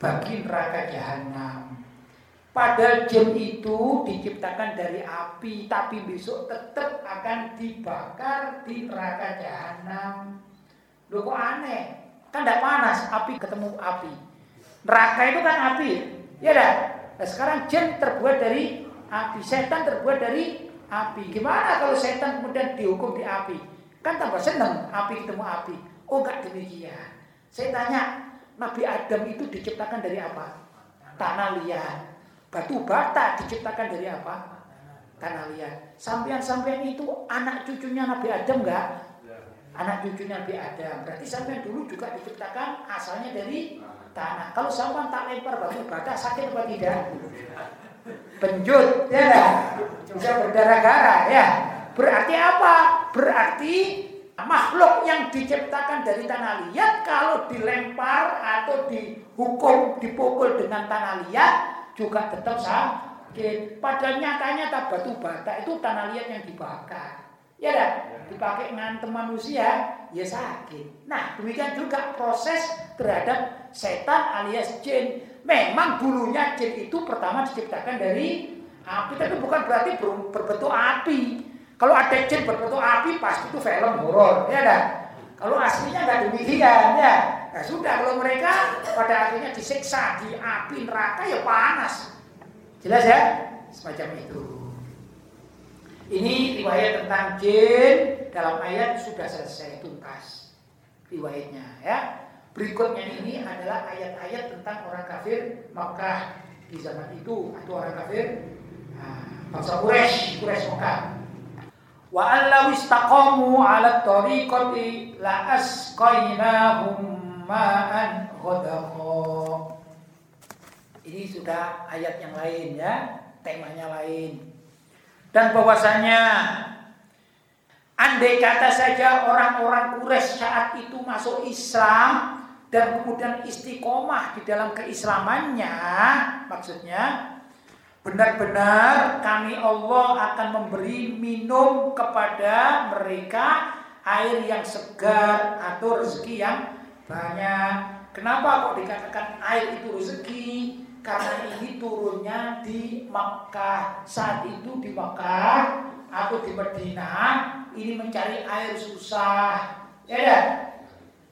bagi neraka jahanam. Padahal jin itu diciptakan dari api, tapi besok tetap akan dibakar di neraka jahanam. Loh kok aneh? Kan tidak panas, api ketemu api. Neraka itu kan api, ya dah. Nah, sekarang jin terbuat dari api, setan terbuat dari api. Gimana kalau setan kemudian dihukum di api? Kan tambah seneng api ketemu api. Oh enggak demikian. Saya tanya, Nabi Adam itu diciptakan dari apa? Tanah liat. Batu bata diciptakan dari apa? Tanah liat. Sampian-sampian itu anak cucunya Nabi Adam enggak? Anak cucunya Nabi Adam. Berarti sampean dulu juga diciptakan asalnya dari tanah. Kalau sampean tak lempar batu bata sakit apa tidak? Penjut, ya Bisa berdarah-darah ya. Berarti apa? Berarti makhluk yang diciptakan dari tanah liat kalau dilempar atau dihukum, dipukul dengan tanah liat juga tetap sakit. Padahal nyatanya tak batu bata itu tanah liat yang dibakar. Ya dah, dipakai ngantem manusia, ya sakit. Nah, demikian juga proses terhadap setan alias jin. Memang dulunya jin itu pertama diciptakan dari api, tapi bukan berarti berbentuk api. Kalau ada jin berbentuk api pasti itu film horor, ya dah. Kalau aslinya nggak demikian, ya. Nah, sudah kalau mereka pada akhirnya disiksa di api neraka ya panas. Jelas ya? Semacam itu. Ini riwayat tentang jin dalam ayat sudah selesai tuntas riwayatnya ya. berikutnya ini adalah ayat-ayat tentang orang kafir Makkah di zaman itu atau orang kafir nah, bangsa Quraisy, Quraisy Makkah. Wa allaw istaqamu 'ala tariqati la asqainahum ma'an ghadaqa. Ini sudah ayat yang lain ya, temanya lain. Dan bahwasanya andai kata saja orang-orang Quraisy saat itu masuk Islam dan kemudian istiqomah di dalam keislamannya, maksudnya benar-benar kami Allah akan memberi minum kepada mereka air yang segar atau rezeki yang banyak. Kenapa kok dikatakan air itu rezeki? Karena ini turunnya di Makkah. Saat itu di Makkah atau di Madinah ini mencari air susah. Ya, ya.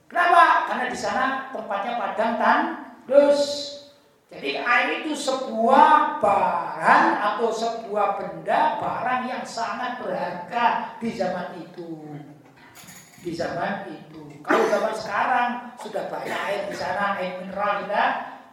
Kenapa? Karena di sana tempatnya padang tandus. Jadi air itu sebuah barang atau sebuah benda barang yang sangat berharga di zaman itu. Di zaman itu. Kalau zaman sekarang sudah banyak air di sana, air mineral kita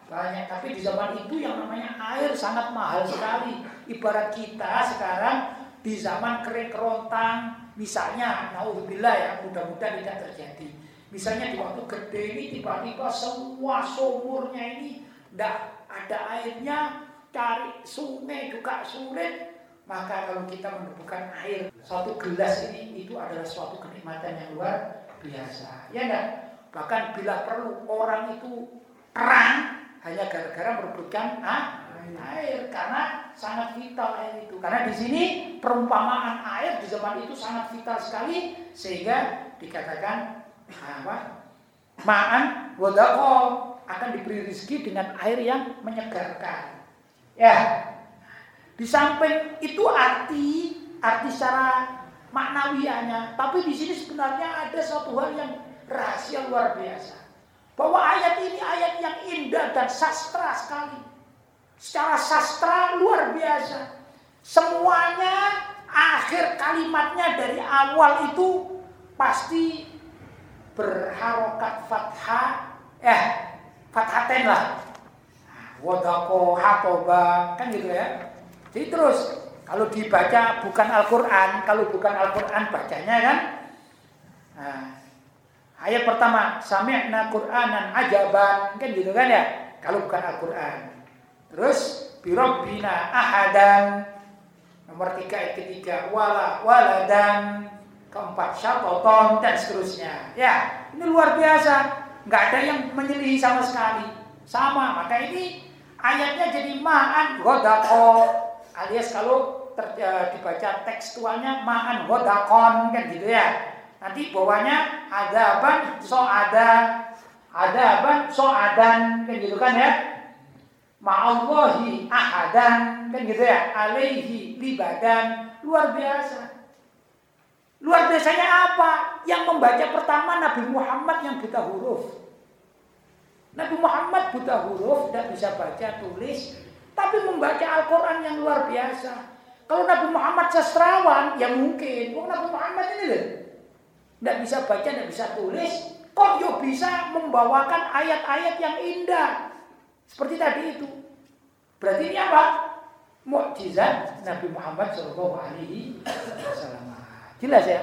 banyak. Tapi di zaman itu yang namanya air sangat mahal sekali. Ibarat kita sekarang di zaman kering kerontang misalnya naudzubillah ya mudah-mudahan tidak terjadi. Misalnya di waktu gede ini tiba-tiba semua sumurnya ini tidak ada airnya cari sungai juga sulit maka kalau kita menemukan air satu gelas ini itu adalah suatu kenikmatan yang luar biasa ya enggak bahkan bila perlu orang itu perang hanya gara-gara merebutkan ah, air karena sangat vital air itu. Karena di sini perumpamaan air di zaman itu sangat vital sekali sehingga dikatakan apa? Ma'an wadako akan diberi rezeki dengan air yang menyegarkan. Ya. Di samping itu arti arti secara maknawianya, tapi di sini sebenarnya ada suatu hal yang rahasia luar biasa. Bahwa ayat ini ayat yang indah dan sastra sekali. Secara sastra luar biasa. Semuanya akhir kalimatnya dari awal itu pasti berharokat fathah eh fathaten lah. Wadako hatoba kan gitu ya. Jadi terus kalau dibaca bukan Al-Quran, kalau bukan Al-Quran bacanya kan. Nah, Ayat pertama, sami'na Qur'anan ajaban, kan gitu kan ya? Kalau bukan Al-Qur'an. Terus bina ahadan. Nomor tiga ayat ketiga wala waladan. Keempat syatoton dan seterusnya. Ya, ini luar biasa. Nggak ada yang menyelihi sama sekali. Sama, maka ini ayatnya jadi ma'an godako. Alias kalau ter, eh, dibaca tekstualnya ma'an godakon kan gitu ya. Nanti bawahnya adaban so ada adaban so adan kan gitu kan ya. Ma'allahi ahadan kan gitu ya. Alaihi libadan luar biasa. Luar biasanya apa? Yang membaca pertama Nabi Muhammad yang buta huruf. Nabi Muhammad buta huruf, tidak bisa baca tulis, tapi membaca Al-Quran yang luar biasa. Kalau Nabi Muhammad sastrawan, ya mungkin. Oh, Nabi Muhammad ini loh, tidak bisa baca, tidak bisa tulis, kok yo bisa membawakan ayat-ayat yang indah. Seperti tadi itu. Berarti ini apa? Mukjizat Nabi Muhammad Shallallahu Alaihi Wasallam. Jelas ya?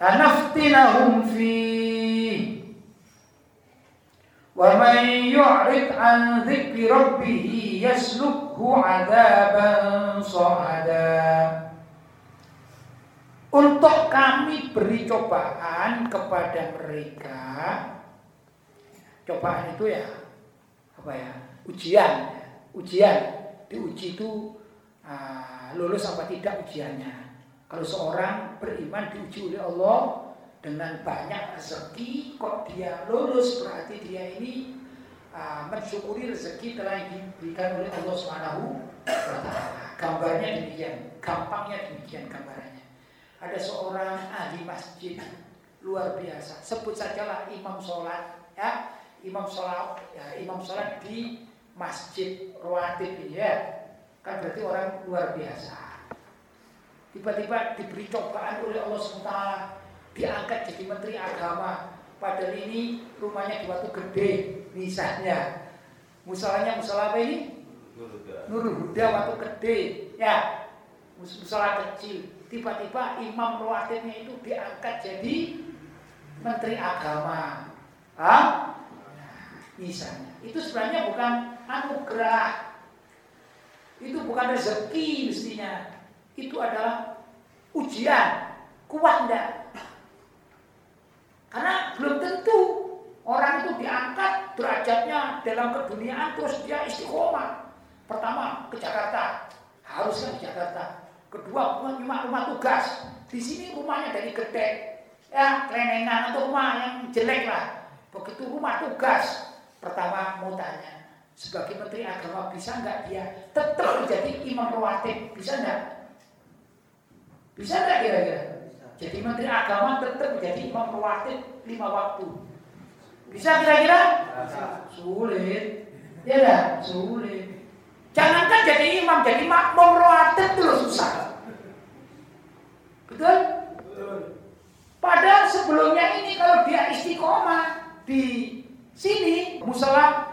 Lanaftinahum fi untuk kami beri cobaan kepada mereka Cobaan itu ya apa ya ujian ujian. Diuji itu uh, lulus apa tidak ujiannya. Kalau seorang beriman diuji oleh Allah dengan banyak rezeki kok dia lulus berarti dia ini uh, mensyukuri rezeki telah diberikan oleh Allah Subhanahu Gambarnya demikian, gampangnya demikian gambarannya. Ada seorang ahli masjid luar biasa. Sebut sajalah imam sholat, ya, imam sholat, ya, imam sholat di masjid rawatib ya. Kan berarti orang luar biasa. tiba-tiba diberi cobaan oleh Allah SWT, diangkat jadi menteri agama. Padahal ini rumahnya di Watu Gede, misalnya. Musalahnya musalah apa ini? Nurul Huda Watu Gede, ya. Musalah kecil. Tiba-tiba imam rawatibnya itu diangkat jadi menteri agama. Hah? Misalnya. Itu sebenarnya bukan anugerah. Itu bukan rezeki mestinya. Itu adalah ujian. Kuat enggak? Karena belum tentu orang itu diangkat derajatnya dalam keduniaan terus dia istiqomah. Pertama ke Jakarta, harusnya ke Jakarta. Kedua rumah, rumah tugas. Di sini rumahnya dari gede, ya kelenengan atau rumah yang jelek lah. Begitu rumah tugas, Pertama mau tanya, sebagai menteri agama bisa nggak dia tetap menjadi imam rawatib? Bisa nggak? Bisa nggak kira-kira? Jadi menteri agama tetap menjadi imam rawatib lima waktu. Bisa kira-kira? Sulit. Ya dah, sulit. Jangankan jadi imam, jadi makmum rawatib dulu susah. Betul? Betul. Padahal sebelumnya ini kalau dia istiqomah di Sini musola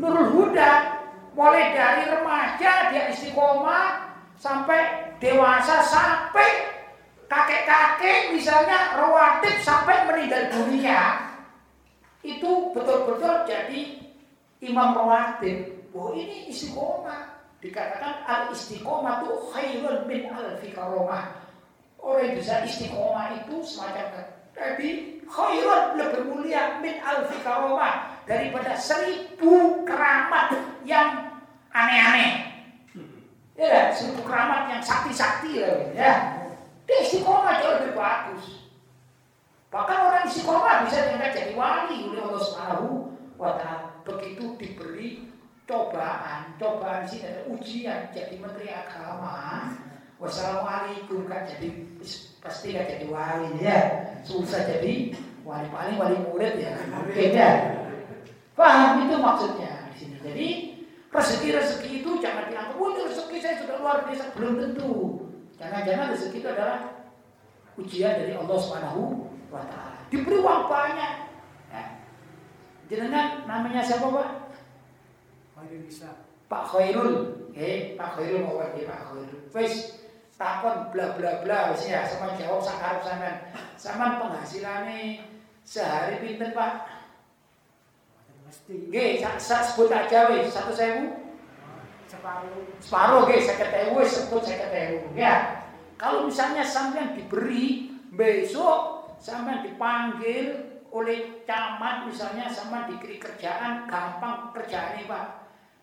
Nurul Huda mulai dari remaja dia istiqomah sampai dewasa sampai kakek-kakek misalnya rawatib sampai meninggal dunia itu betul-betul jadi imam rawatib. Oh ini istiqomah. Dikatakan al istiqomah itu khairun min al fikaromah. Orang yang bisa istiqomah itu semacam jadi khairun lebih mulia min alfi karomah daripada seribu keramat yang aneh-aneh. Ya, seribu keramat yang sakti-sakti ya. Dia istiqomah jauh lebih bagus. Bahkan orang istiqomah bisa diangkat jadi wali oleh Allah Subhanahu wa taala. Begitu diberi cobaan, cobaan sini ada ujian jadi menteri agama. Wassalamualaikum kan jadi pasti gak jadi wali ya. Susah jadi wali paling wali murid ya mungkin ya. Paham itu maksudnya di sini. Jadi rezeki rezeki itu jangan dianggap ini rezeki saya sudah luar biasa. Belum tentu jangan-jangan rezeki itu adalah ujian dari Allah Subhanahu wa taala diberi uang banyak ya. jenengan namanya siapa Pak Khairul bisa Pak Khairul eh Pak Khairul mau Pak Khairul wes takon bla bla bla wis ya sama jawab sakarep sampean. Sampean penghasilane sehari pinten, Pak? Mesti. Nggih, sak sa, sebut aja wis 1000. Separuh. Separuh nggih 50.000 wis sebut 50.000. Ya. Kalau misalnya sampean diberi besok sampean dipanggil oleh camat misalnya sama dikiri kerjaan gampang kerjaan ini Pak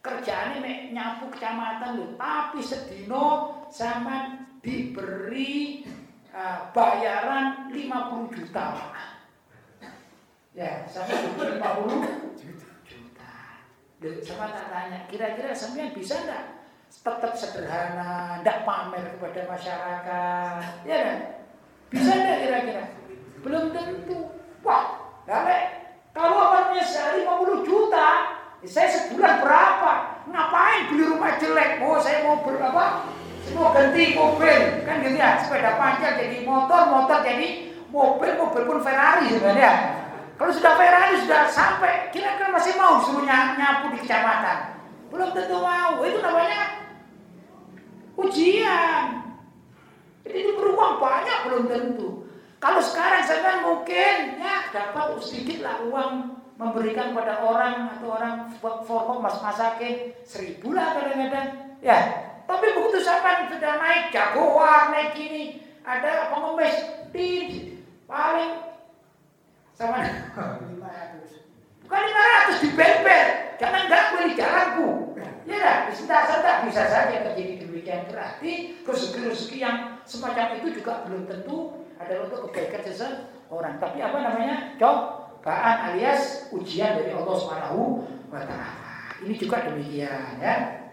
kerjaan ini nyapu kecamatan loh tapi sedino sama diberi uh, bayaran 50 juta. Ya, sama 50 juta. Sama tak tanya, kira-kira sampean bisa enggak tetap sederhana, enggak pamer kepada masyarakat, ya kan? Bisa enggak kira-kira? Belum tentu. Wah, gale, kalau awalnya sehari 50 juta, saya sebulan berapa? Ngapain beli rumah jelek? Oh, saya mau berapa? Mau ganti mobil, kan gitu ya, sepeda panjang jadi motor, motor jadi mobil, mobil pun Ferrari sebenarnya. Kalau sudah Ferrari sudah sampai, kira-kira masih mau suruh nyapu di kecamatan. Belum tentu mau, itu namanya ujian. Jadi itu beruang banyak belum tentu. Kalau sekarang saya mungkin ya dapat sedikit lah uang memberikan pada orang atau orang formal mas masakin seribu lah kadang-kadang ya tapi begitu sampai sudah naik jagoan, naik ini, ada pengemis, di paling sama bukan 500 dibebel, jangan ganggu jalanku. Ya dah, sebentar-sebentar bisa saja terjadi demikian berarti rezeki-rezeki yang semacam itu juga belum tentu adalah untuk kebaikan seseorang. Tapi apa namanya? Cobaan alias ujian dari Allah taala. Ini juga demikian ya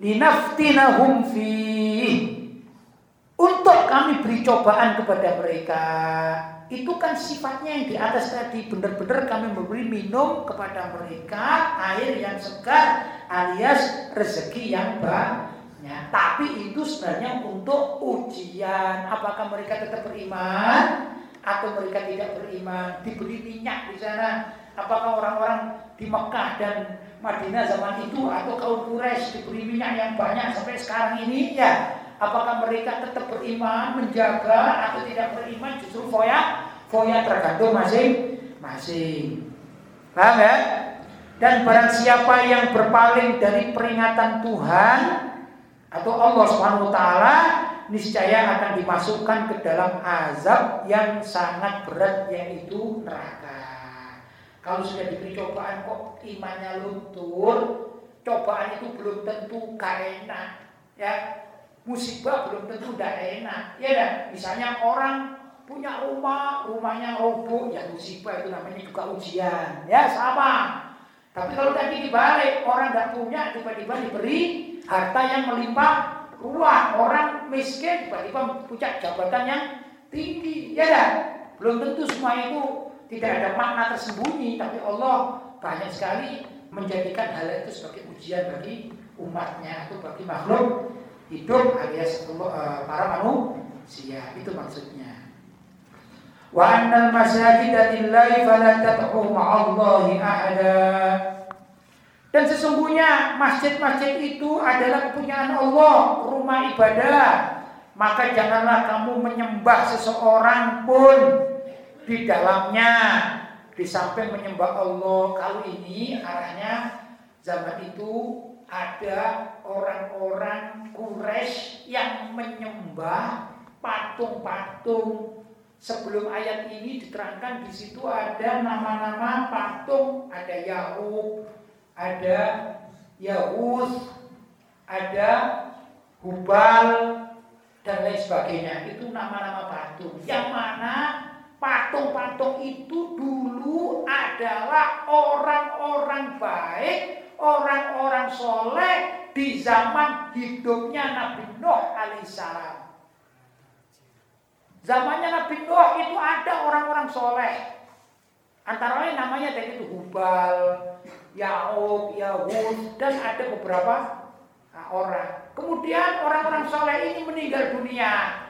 linaftinahum fi untuk kami beri cobaan kepada mereka itu kan sifatnya yang di atas tadi benar-benar kami memberi minum kepada mereka air yang segar alias rezeki yang Ya, tapi itu sebenarnya untuk ujian. Apakah mereka tetap beriman atau mereka tidak beriman? Diberi minyak di sana. Apakah orang-orang di Mekah dan Madinah zaman itu atau kaum Quraisy diberi minyak yang banyak sampai sekarang ini? Ya, apakah mereka tetap beriman, menjaga atau tidak beriman? Justru foya, foya tergantung masing-masing. Paham ya? Dan barang siapa yang berpaling dari peringatan Tuhan atau Allah Subhanahu wa taala, niscaya akan dimasukkan ke dalam azab yang sangat berat yaitu neraka. Kalau sudah diberi cobaan kok imannya luntur, cobaan itu belum tentu enak, ya. Musibah belum tentu tidak enak, ya dan misalnya orang punya rumah, rumahnya roboh, ya musibah itu namanya juga ujian, ya sama. Tapi kalau tadi dibalik, orang nggak punya tiba-tiba diberi harta yang melimpah ruah. Orang miskin tiba-tiba punya jabatan yang tinggi. Ya dah, belum tentu semua itu tidak ada makna tersembunyi, tapi Allah banyak sekali menjadikan hal itu sebagai ujian bagi umatnya atau bagi makhluk hidup alias eh, para manusia. Itu maksudnya. Wa annal masajida lillahi fala tad'u ma'allahi ahada. Dan sesungguhnya masjid-masjid itu adalah kepunyaan Allah, rumah ibadah. Maka janganlah kamu menyembah seseorang pun di dalamnya. Di samping menyembah Allah, kalau ini arahnya zaman itu ada orang-orang Quraisy yang menyembah patung-patung Sebelum ayat ini diterangkan di situ ada nama-nama patung, ada Yahud, ada Yahud, ada Hubal dan lain sebagainya. Itu nama-nama patung. Yang mana patung-patung itu dulu adalah orang-orang baik, orang-orang soleh di zaman hidupnya Nabi Nuh alaihissalam. Zamannya Nabi Nuh itu ada orang-orang soleh. Antara lain namanya tadi itu Hubal, Yaub, Yahud, dan ada beberapa nah, orang. Kemudian orang-orang soleh ini meninggal dunia.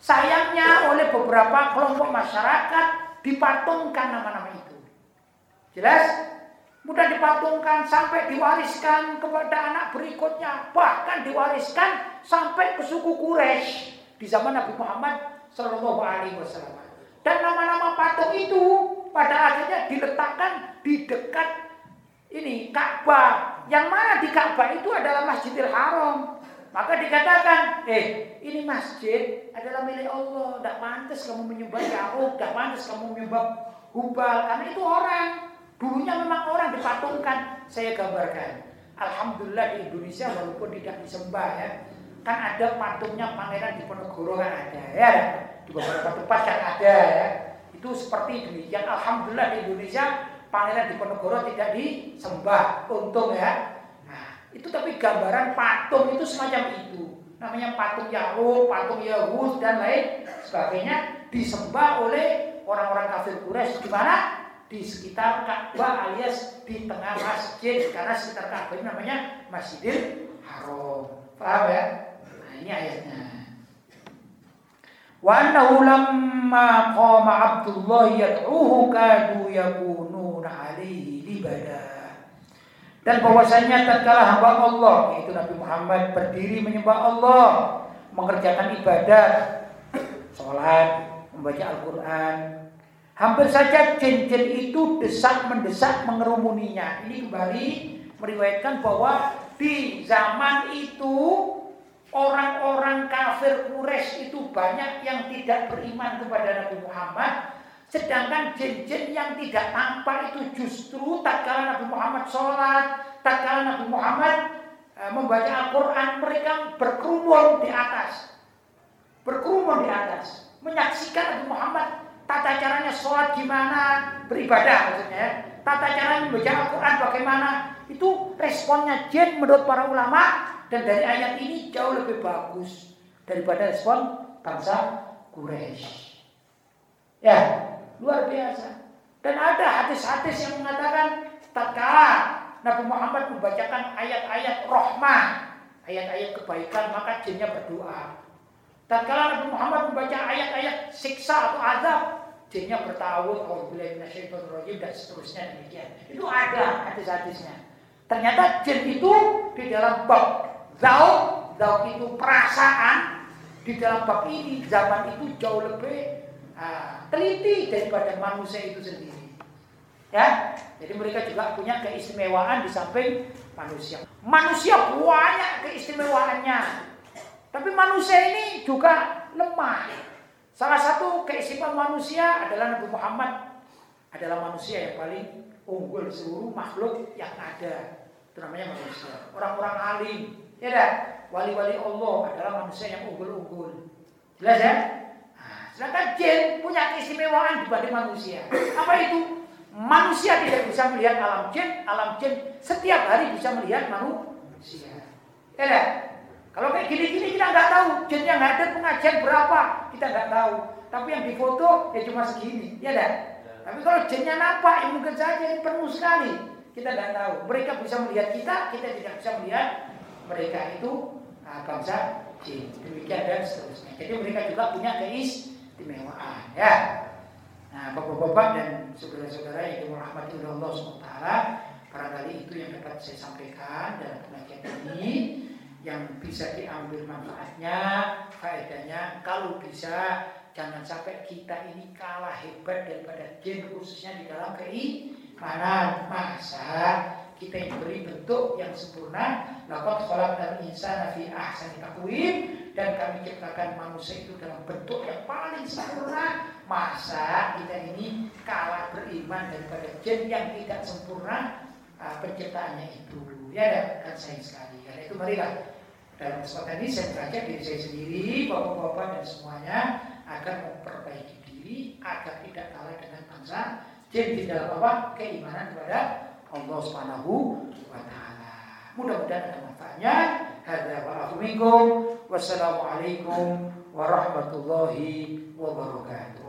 Sayangnya oleh beberapa kelompok masyarakat dipatungkan nama-nama itu. Jelas? Mudah dipatungkan sampai diwariskan kepada anak berikutnya. Bahkan diwariskan sampai ke suku Quraisy di zaman Nabi Muhammad Shallallahu Alaihi Wasallam. Dan nama-nama patung itu pada akhirnya diletakkan di dekat ini Ka'bah. Yang mana di Ka'bah itu adalah Masjidil Haram. Maka dikatakan, eh ini masjid adalah milik Allah. Tidak pantas kamu menyembah Yahud, tidak pantas kamu menyembah Hubal. Karena itu orang. Dulunya memang orang dipatungkan. Saya gambarkan. Alhamdulillah di Indonesia walaupun tidak disembah ya kan ada patungnya Pangeran Diponegoro kan ada ya di beberapa tempat kan ada ya. Itu seperti demikian. Alhamdulillah di Indonesia Pangeran Diponegoro tidak disembah. Untung ya. Nah itu tapi gambaran patung itu semacam itu. Namanya patung Yahud, patung Yahud dan lain sebagainya disembah oleh orang-orang kafir Quraisy. Di mana di sekitar Ka'bah alias di tengah masjid karena sekitar Ka'bah ini namanya Masjidil Haram. Paham ya? ini ayatnya. Wa annahu lamma qama Abdullah yad'uhu kadu yakununa alaihi libada. Dan bahwasanya tatkala hamba Allah yaitu Nabi Muhammad berdiri menyembah Allah, mengerjakan ibadat, (coughs) sholat, membaca Al-Qur'an, hampir saja jin-jin itu desak mendesak mengerumuninya. Ini kembali meriwayatkan bahwa di zaman itu Orang-orang kafir Quraisy itu banyak yang tidak beriman kepada Nabi Muhammad, sedangkan jin-jin yang tidak tampak itu justru tatkala Nabi Muhammad sholat, tatkala Nabi Muhammad e, membaca Al-Quran, mereka berkerumun di atas. Berkerumun di atas. Menyaksikan Nabi Muhammad tata caranya sholat gimana, beribadah maksudnya ya. Tata caranya membaca Al-Quran bagaimana. Itu responnya jin menurut para ulama dan dari ayat ini jauh lebih bagus daripada respon bangsa Quraisy. Ya, luar biasa. Dan ada hadis-hadis yang mengatakan tatkala Nabi Muhammad membacakan ayat-ayat rahmah, ayat-ayat kebaikan, maka jinnya berdoa. Dan kalau Nabi Muhammad membaca ayat-ayat siksa atau azab, jinnya bertawud, rajim dan seterusnya demikian. Itu ada hadis-hadisnya. Ternyata jin itu di dalam bab zauk, zauk itu perasaan, di dalam bab ini zaman itu jauh lebih uh, teliti daripada manusia itu sendiri. Ya, jadi mereka juga punya keistimewaan di samping manusia. Manusia banyak keistimewaannya, tapi manusia ini juga lemah. Salah satu keistimewaan manusia adalah Nabi Muhammad adalah manusia yang paling unggul seluruh makhluk yang ada. Itu namanya manusia. Orang-orang alim, ya dah. Wali-wali Allah adalah manusia yang unggul-unggul. Jelas ya? Nah, sedangkan jin punya keistimewaan dibanding manusia. Apa itu? Manusia tidak bisa melihat alam jin, alam jin setiap hari bisa melihat manusia. Ya dah. Kalau kayak gini-gini kita nggak tahu jin yang hadir pengajian berapa kita nggak tahu. Tapi yang difoto ya cuma segini, ya dah. Tapi kalau jinnya nampak, ya mungkin saja ini penuh sekali. Kita nggak tahu. Mereka bisa melihat kita, kita tidak bisa melihat mereka itu nah, bangsa jin. Demikian dan seterusnya. Jadi mereka juga punya keistimewaan, ya. Nah, bapak-bapak dan saudara-saudara yang dirahmati oleh Allah SWT, barangkali itu yang dapat saya sampaikan dalam pengajian ini yang bisa diambil manfaatnya, faedahnya. Kalau bisa jangan sampai kita ini kalah hebat daripada jin khususnya di dalam keimanan. Masa kita yang beri bentuk yang sempurna, laqad khalaqnal insana fi ahsani taqwim dan kami ciptakan manusia itu dalam bentuk yang paling sempurna. Masa kita ini kalah beriman daripada jin yang tidak sempurna uh, penciptaannya itu. Ya, kan sayang sekali. Karena itu marilah dalam kesempatan ini saya mengajak diri saya sendiri, bapak-bapak dan semuanya agar memperbaiki diri agar tidak kalah dengan bangsa jin di dalam apa keimanan kepada Allah Subhanahu wa taala. Mudah-mudahan ada manfaatnya. Hadza wa Wassalamualaikum warahmatullahi wabarakatuh.